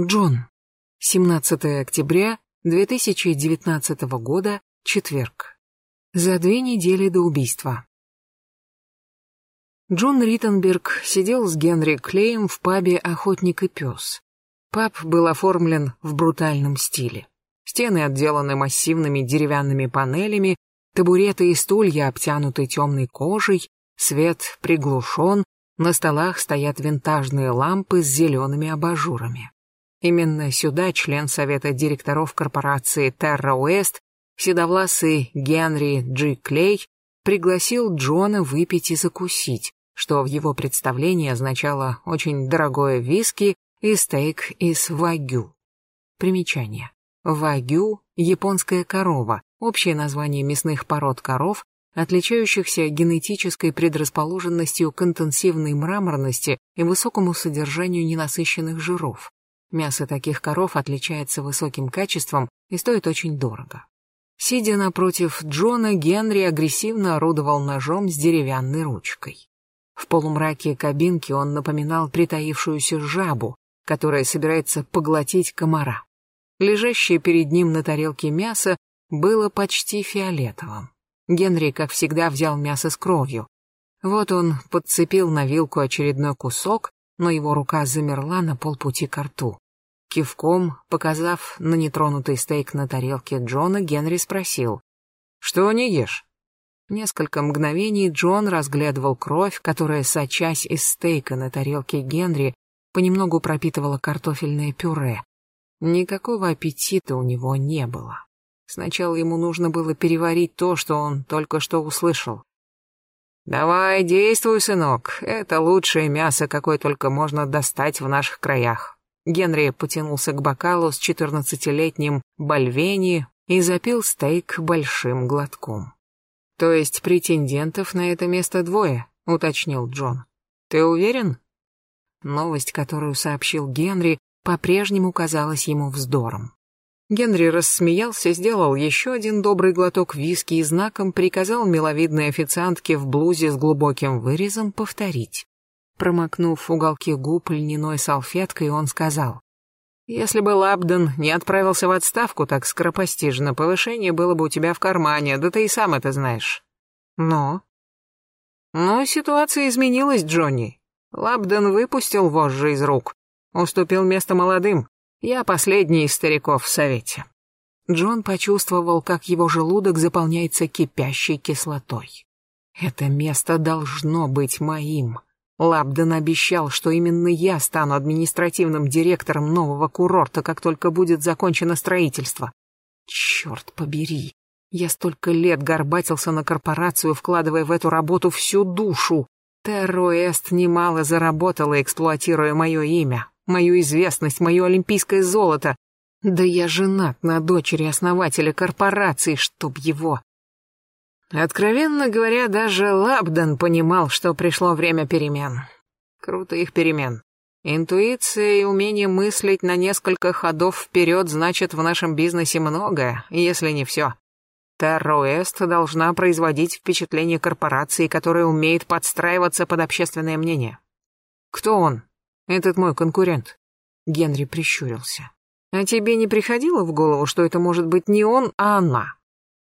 Джон. 17 октября 2019 года, четверг. За две недели до убийства. Джон Риттенберг сидел с Генри Клеем в пабе «Охотник и пес». Паб был оформлен в брутальном стиле. Стены отделаны массивными деревянными панелями, табуреты и стулья обтянуты темной кожей, свет приглушен, на столах стоят винтажные лампы с зелеными абажурами. Именно сюда член совета директоров корпорации Terra West, седовласый Генри Джи Клей, пригласил Джона выпить и закусить, что в его представлении означало очень дорогое виски и стейк из вагю. Примечание. Вагю – японская корова, общее название мясных пород коров, отличающихся генетической предрасположенностью к интенсивной мраморности и высокому содержанию ненасыщенных жиров. Мясо таких коров отличается высоким качеством и стоит очень дорого. Сидя напротив Джона, Генри агрессивно орудовал ножом с деревянной ручкой. В полумраке кабинки он напоминал притаившуюся жабу, которая собирается поглотить комара. Лежащее перед ним на тарелке мясо было почти фиолетовым. Генри, как всегда, взял мясо с кровью. Вот он подцепил на вилку очередной кусок, но его рука замерла на полпути к рту. Кивком, показав на нетронутый стейк на тарелке Джона, Генри спросил, «Что не ешь?» Несколько мгновений Джон разглядывал кровь, которая, сочась из стейка на тарелке Генри, понемногу пропитывала картофельное пюре. Никакого аппетита у него не было. Сначала ему нужно было переварить то, что он только что услышал. «Давай, действуй, сынок. Это лучшее мясо, какое только можно достать в наших краях». Генри потянулся к бокалу с четырнадцатилетним Бальвени и запил стейк большим глотком. «То есть претендентов на это место двое?» — уточнил Джон. «Ты уверен?» Новость, которую сообщил Генри, по-прежнему казалась ему вздором. Генри рассмеялся, сделал еще один добрый глоток виски и знаком приказал миловидной официантке в блузе с глубоким вырезом повторить. Промокнув уголки губ льняной салфеткой, он сказал, «Если бы Лабден не отправился в отставку так скоропостижно, повышение было бы у тебя в кармане, да ты и сам это знаешь». «Но?» «Но ситуация изменилась, Джонни. Лабден выпустил вожжи из рук, уступил место молодым, я последний из стариков в совете. Джон почувствовал, как его желудок заполняется кипящей кислотой. Это место должно быть моим. Лабден обещал, что именно я стану административным директором нового курорта, как только будет закончено строительство. Черт побери. Я столько лет горбатился на корпорацию, вкладывая в эту работу всю душу. Терроэст немало заработала, эксплуатируя мое имя мою известность, мое олимпийское золото. Да я женат на дочери основателя корпорации, чтоб его. Откровенно говоря, даже Лабден понимал, что пришло время перемен. Круто их перемен. Интуиция и умение мыслить на несколько ходов вперед значит в нашем бизнесе многое, если не все. Терроэст должна производить впечатление корпорации, которая умеет подстраиваться под общественное мнение. Кто он? Этот мой конкурент. Генри прищурился. А тебе не приходило в голову, что это может быть не он, а она?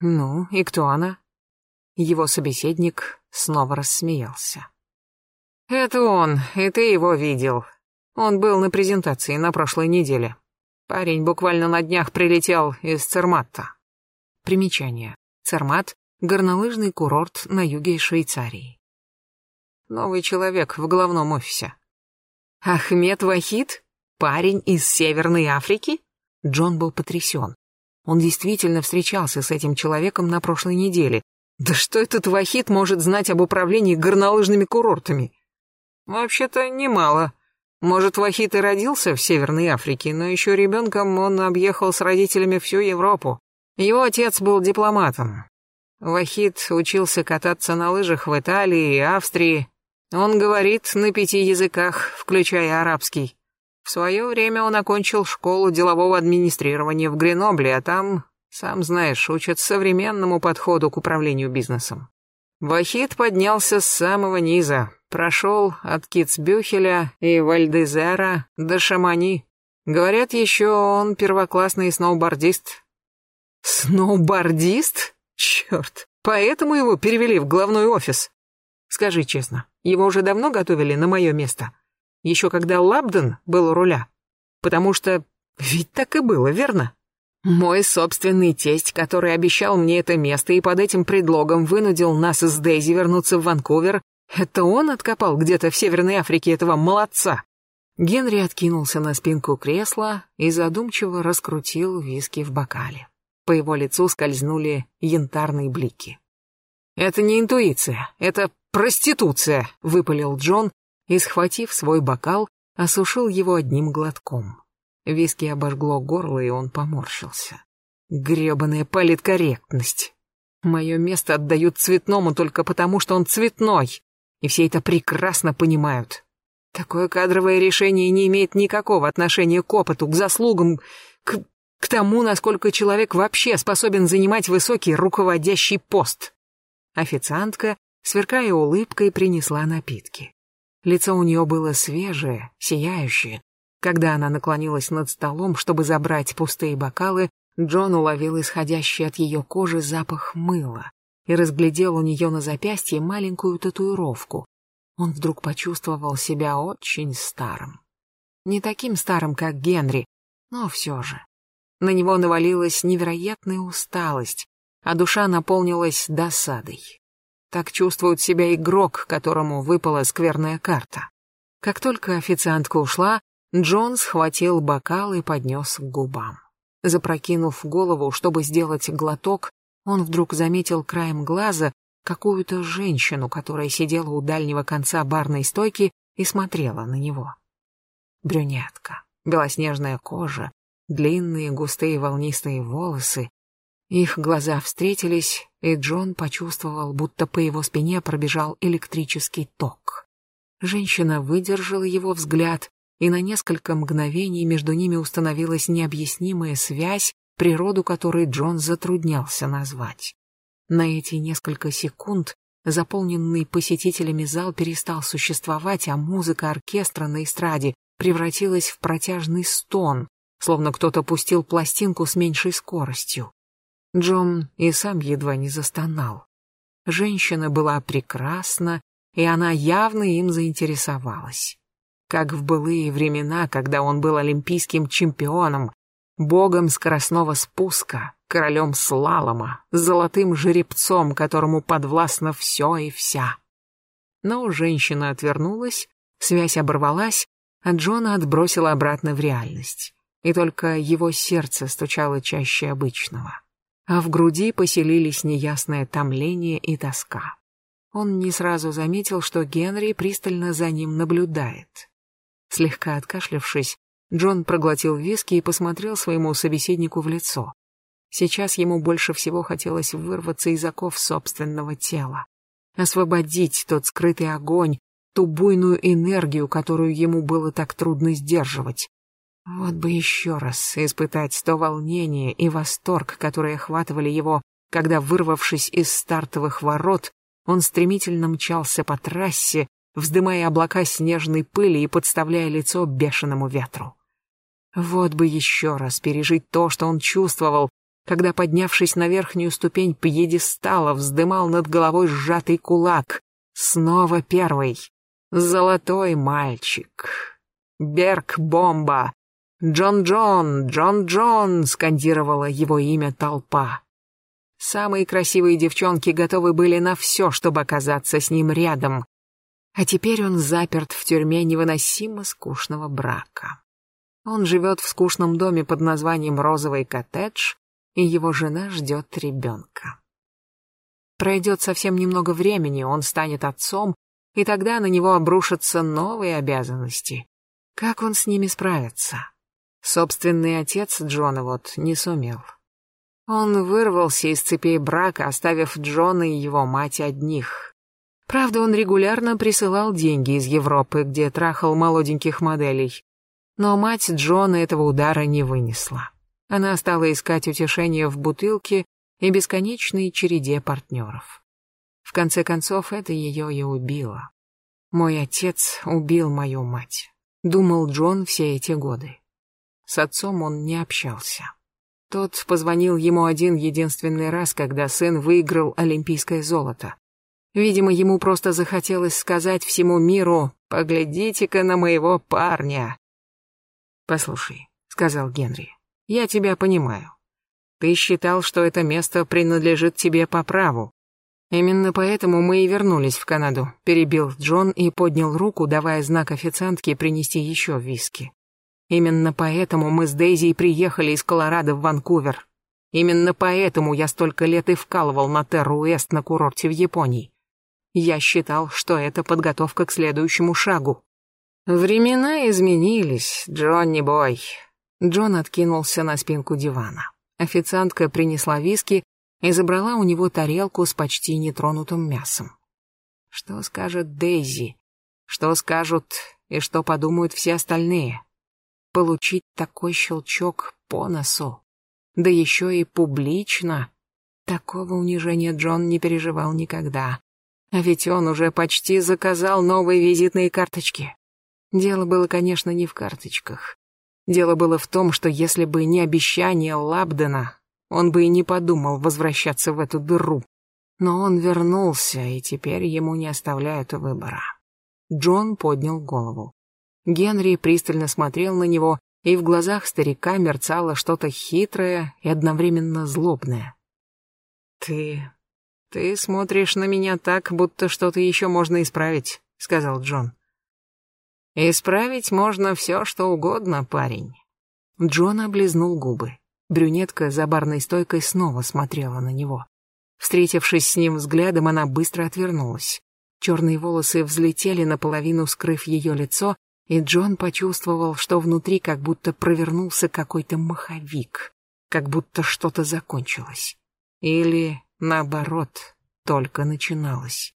Ну, и кто она? Его собеседник снова рассмеялся. Это он, и ты его видел. Он был на презентации на прошлой неделе. Парень буквально на днях прилетел из Церматта. Примечание. Цермат — горнолыжный курорт на юге Швейцарии. Новый человек в главном офисе. Ахмед Вахид? Парень из Северной Африки? Джон был потрясен. Он действительно встречался с этим человеком на прошлой неделе. Да что этот Вахид может знать об управлении горнолыжными курортами? Вообще-то немало. Может, Вахид и родился в Северной Африке, но еще ребенком он объехал с родителями всю Европу. Его отец был дипломатом. Вахид учился кататься на лыжах в Италии и Австрии, он говорит на пяти языках, включая арабский. В свое время он окончил школу делового администрирования в Гренобле, а там, сам знаешь, учат современному подходу к управлению бизнесом. Вахид поднялся с самого низа, прошел от Кицбюхеля и Вальдезера до Шамани. Говорят, еще он первоклассный сноубордист. Сноубордист? Черт, поэтому его перевели в главной офис. Скажи честно, его уже давно готовили на мое место? Еще когда Лабден был у руля? Потому что ведь так и было, верно? Мой собственный тесть, который обещал мне это место и под этим предлогом вынудил нас с Дейзи вернуться в Ванкувер, это он откопал где-то в Северной Африке этого молодца. Генри откинулся на спинку кресла и задумчиво раскрутил виски в бокале. По его лицу скользнули янтарные блики. «Это не интуиция, это проституция», — выпалил Джон и, схватив свой бокал, осушил его одним глотком. Виски обожгло горло, и он поморщился. Гребаная политкорректность. Мое место отдают цветному только потому, что он цветной, и все это прекрасно понимают. Такое кадровое решение не имеет никакого отношения к опыту, к заслугам, к, к тому, насколько человек вообще способен занимать высокий руководящий пост. Официантка, сверкая улыбкой, принесла напитки. Лицо у нее было свежее, сияющее, когда она наклонилась над столом, чтобы забрать пустые бокалы, Джон уловил исходящий от ее кожи запах мыла и разглядел у нее на запястье маленькую татуировку. Он вдруг почувствовал себя очень старым. Не таким старым, как Генри, но все же. На него навалилась невероятная усталость, а душа наполнилась досадой. Так чувствует себя игрок, которому выпала скверная карта. Как только официантка ушла, Джон схватил бокал и поднес к губам. Запрокинув голову, чтобы сделать глоток, он вдруг заметил краем глаза какую-то женщину, которая сидела у дальнего конца барной стойки и смотрела на него. Брюнетка, белоснежная кожа, длинные густые волнистые волосы. Их глаза встретились, и Джон почувствовал, будто по его спине пробежал электрический ток. Женщина выдержала его взгляд, и на несколько мгновений между ними установилась необъяснимая связь, природу которой Джон затруднялся назвать. На эти несколько секунд заполненный посетителями зал перестал существовать, а музыка оркестра на эстраде превратилась в протяжный стон, словно кто-то пустил пластинку с меньшей скоростью. Джон и сам едва не застонал. Женщина была прекрасна, и она явно им заинтересовалась как в былые времена, когда он был олимпийским чемпионом, богом скоростного спуска, королем слалома, золотым жеребцом, которому подвластно все и вся. Но женщина отвернулась, связь оборвалась, а Джона отбросила обратно в реальность. И только его сердце стучало чаще обычного. А в груди поселились неясное томление и тоска. Он не сразу заметил, что Генри пристально за ним наблюдает. Слегка откашлявшись, Джон проглотил виски и посмотрел своему собеседнику в лицо. Сейчас ему больше всего хотелось вырваться из оков собственного тела. Освободить тот скрытый огонь, ту буйную энергию, которую ему было так трудно сдерживать. Вот бы еще раз испытать то волнение и восторг, которые охватывали его, когда, вырвавшись из стартовых ворот, он стремительно мчался по трассе, вздымая облака снежной пыли и подставляя лицо бешеному ветру. Вот бы еще раз пережить то, что он чувствовал, когда, поднявшись на верхнюю ступень пьедестала, вздымал над головой сжатый кулак. Снова первый. Золотой мальчик. Берг-бомба. Джон-Джон, Джон-Джон, скандировала его имя толпа. Самые красивые девчонки готовы были на все, чтобы оказаться с ним рядом. А теперь он заперт в тюрьме невыносимо скучного брака. Он живет в скучном доме под названием «Розовый коттедж», и его жена ждет ребенка. Пройдет совсем немного времени, он станет отцом, и тогда на него обрушатся новые обязанности. Как он с ними справится? Собственный отец Джона вот не сумел. Он вырвался из цепей брака, оставив Джона и его мать одних. Правда, он регулярно присылал деньги из Европы, где трахал молоденьких моделей. Но мать Джона этого удара не вынесла. Она стала искать утешение в бутылке и бесконечной череде партнеров. В конце концов, это ее и убило. Мой отец убил мою мать, думал Джон все эти годы. С отцом он не общался. Тот позвонил ему один единственный раз, когда сын выиграл олимпийское золото. Видимо, ему просто захотелось сказать всему миру «Поглядите-ка на моего парня». «Послушай», — сказал Генри, — «я тебя понимаю. Ты считал, что это место принадлежит тебе по праву. Именно поэтому мы и вернулись в Канаду», — перебил Джон и поднял руку, давая знак официантке принести еще виски. «Именно поэтому мы с Дейзи приехали из Колорадо в Ванкувер. Именно поэтому я столько лет и вкалывал на Терру-Эст на курорте в Японии. Я считал, что это подготовка к следующему шагу. Времена изменились, Джонни Бой. Джон откинулся на спинку дивана. Официантка принесла виски и забрала у него тарелку с почти нетронутым мясом. Что скажет Дейзи? Что скажут и что подумают все остальные? Получить такой щелчок по носу. Да еще и публично. Такого унижения Джон не переживал никогда. А ведь он уже почти заказал новые визитные карточки. Дело было, конечно, не в карточках. Дело было в том, что если бы не обещание Лабдена, он бы и не подумал возвращаться в эту дыру. Но он вернулся, и теперь ему не оставляют выбора. Джон поднял голову. Генри пристально смотрел на него, и в глазах старика мерцало что-то хитрое и одновременно злобное. «Ты «Ты смотришь на меня так, будто что-то еще можно исправить», — сказал Джон. «Исправить можно все, что угодно, парень». Джон облизнул губы. Брюнетка за барной стойкой снова смотрела на него. Встретившись с ним взглядом, она быстро отвернулась. Черные волосы взлетели наполовину, скрыв ее лицо, и Джон почувствовал, что внутри как будто провернулся какой-то маховик, как будто что-то закончилось. Или Наоборот, только начиналось.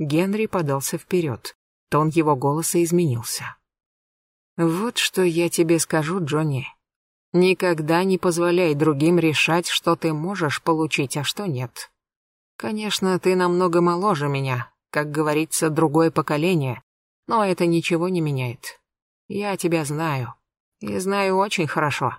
Генри подался вперед. Тон его голоса изменился. «Вот что я тебе скажу, Джонни. Никогда не позволяй другим решать, что ты можешь получить, а что нет. Конечно, ты намного моложе меня, как говорится, другое поколение, но это ничего не меняет. Я тебя знаю. И знаю очень хорошо.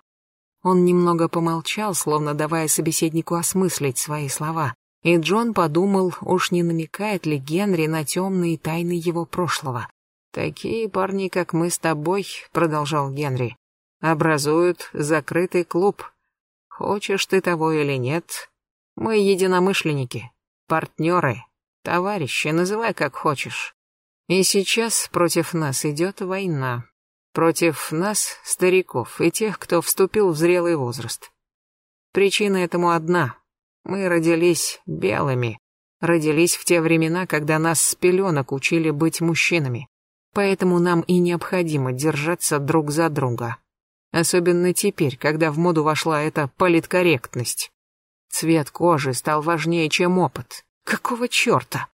Он немного помолчал, словно давая собеседнику осмыслить свои слова, и Джон подумал, уж не намекает ли Генри на темные тайны его прошлого. «Такие парни, как мы с тобой», — продолжал Генри, — «образуют закрытый клуб. Хочешь ты того или нет, мы единомышленники, партнеры, товарищи, называй как хочешь. И сейчас против нас идет война. Против нас, стариков, и тех, кто вступил в зрелый возраст. Причина этому одна. Мы родились белыми. Родились в те времена, когда нас с пеленок учили быть мужчинами. Поэтому нам и необходимо держаться друг за друга. Особенно теперь, когда в моду вошла эта политкорректность. Цвет кожи стал важнее, чем опыт. Какого черта?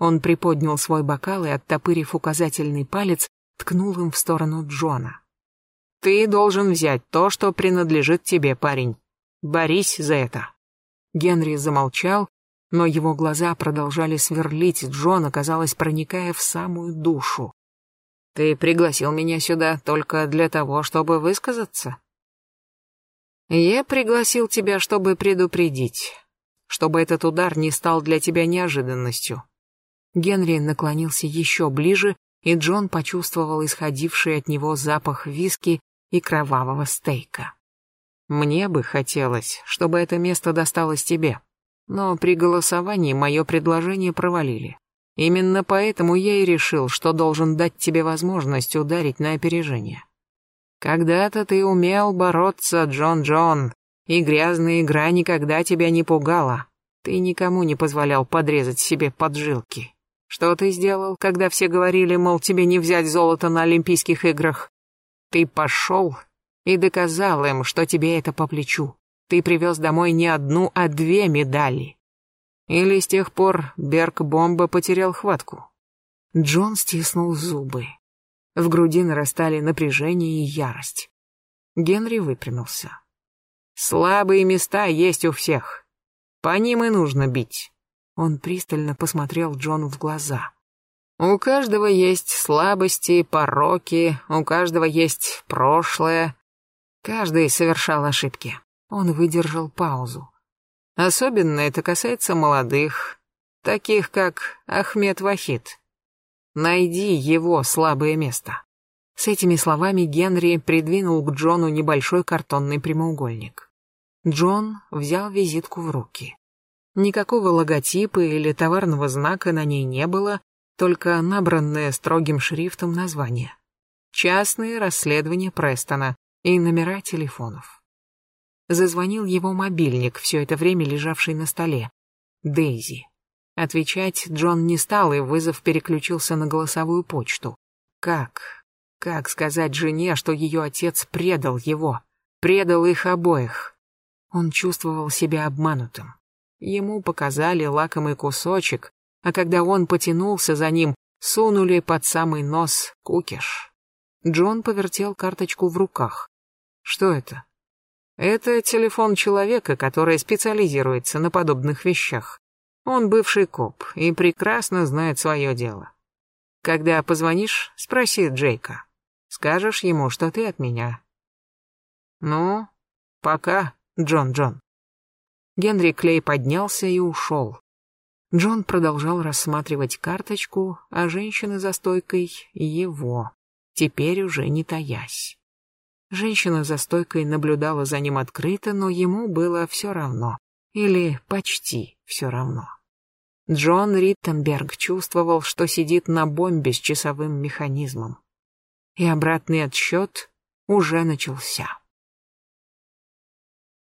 Он приподнял свой бокал и, оттопырив указательный палец, ткнул им в сторону Джона. «Ты должен взять то, что принадлежит тебе, парень. Борись за это». Генри замолчал, но его глаза продолжали сверлить Джона, казалось, проникая в самую душу. «Ты пригласил меня сюда только для того, чтобы высказаться?» «Я пригласил тебя, чтобы предупредить, чтобы этот удар не стал для тебя неожиданностью». Генри наклонился еще ближе и Джон почувствовал исходивший от него запах виски и кровавого стейка. «Мне бы хотелось, чтобы это место досталось тебе, но при голосовании мое предложение провалили. Именно поэтому я и решил, что должен дать тебе возможность ударить на опережение. Когда-то ты умел бороться, Джон-Джон, и грязная игра никогда тебя не пугала. Ты никому не позволял подрезать себе поджилки. Что ты сделал, когда все говорили, мол, тебе не взять золото на Олимпийских играх? Ты пошел и доказал им, что тебе это по плечу. Ты привез домой не одну, а две медали. Или с тех пор Берг-бомба потерял хватку? Джон стиснул зубы. В груди нарастали напряжение и ярость. Генри выпрямился. Слабые места есть у всех. По ним и нужно бить. Он пристально посмотрел Джону в глаза. «У каждого есть слабости, пороки, у каждого есть прошлое. Каждый совершал ошибки. Он выдержал паузу. Особенно это касается молодых, таких как Ахмед Вахид. Найди его слабое место. С этими словами Генри придвинул к Джону небольшой картонный прямоугольник. Джон взял визитку в руки. Никакого логотипа или товарного знака на ней не было, только набранное строгим шрифтом название. Частные расследования Престона и номера телефонов. Зазвонил его мобильник, все это время лежавший на столе. Дейзи. Отвечать Джон не стал, и вызов переключился на голосовую почту. Как? Как сказать жене, что ее отец предал его? Предал их обоих? Он чувствовал себя обманутым. Ему показали лакомый кусочек, а когда он потянулся за ним, сунули под самый нос кукиш. Джон повертел карточку в руках. Что это? Это телефон человека, который специализируется на подобных вещах. Он бывший коп и прекрасно знает свое дело. Когда позвонишь, спроси Джейка. Скажешь ему, что ты от меня. Ну, пока, Джон-Джон. Генри Клей поднялся и ушел. Джон продолжал рассматривать карточку, а женщина за стойкой — его, теперь уже не таясь. Женщина за стойкой наблюдала за ним открыто, но ему было все равно. Или почти все равно. Джон Риттенберг чувствовал, что сидит на бомбе с часовым механизмом. И обратный отсчет уже начался.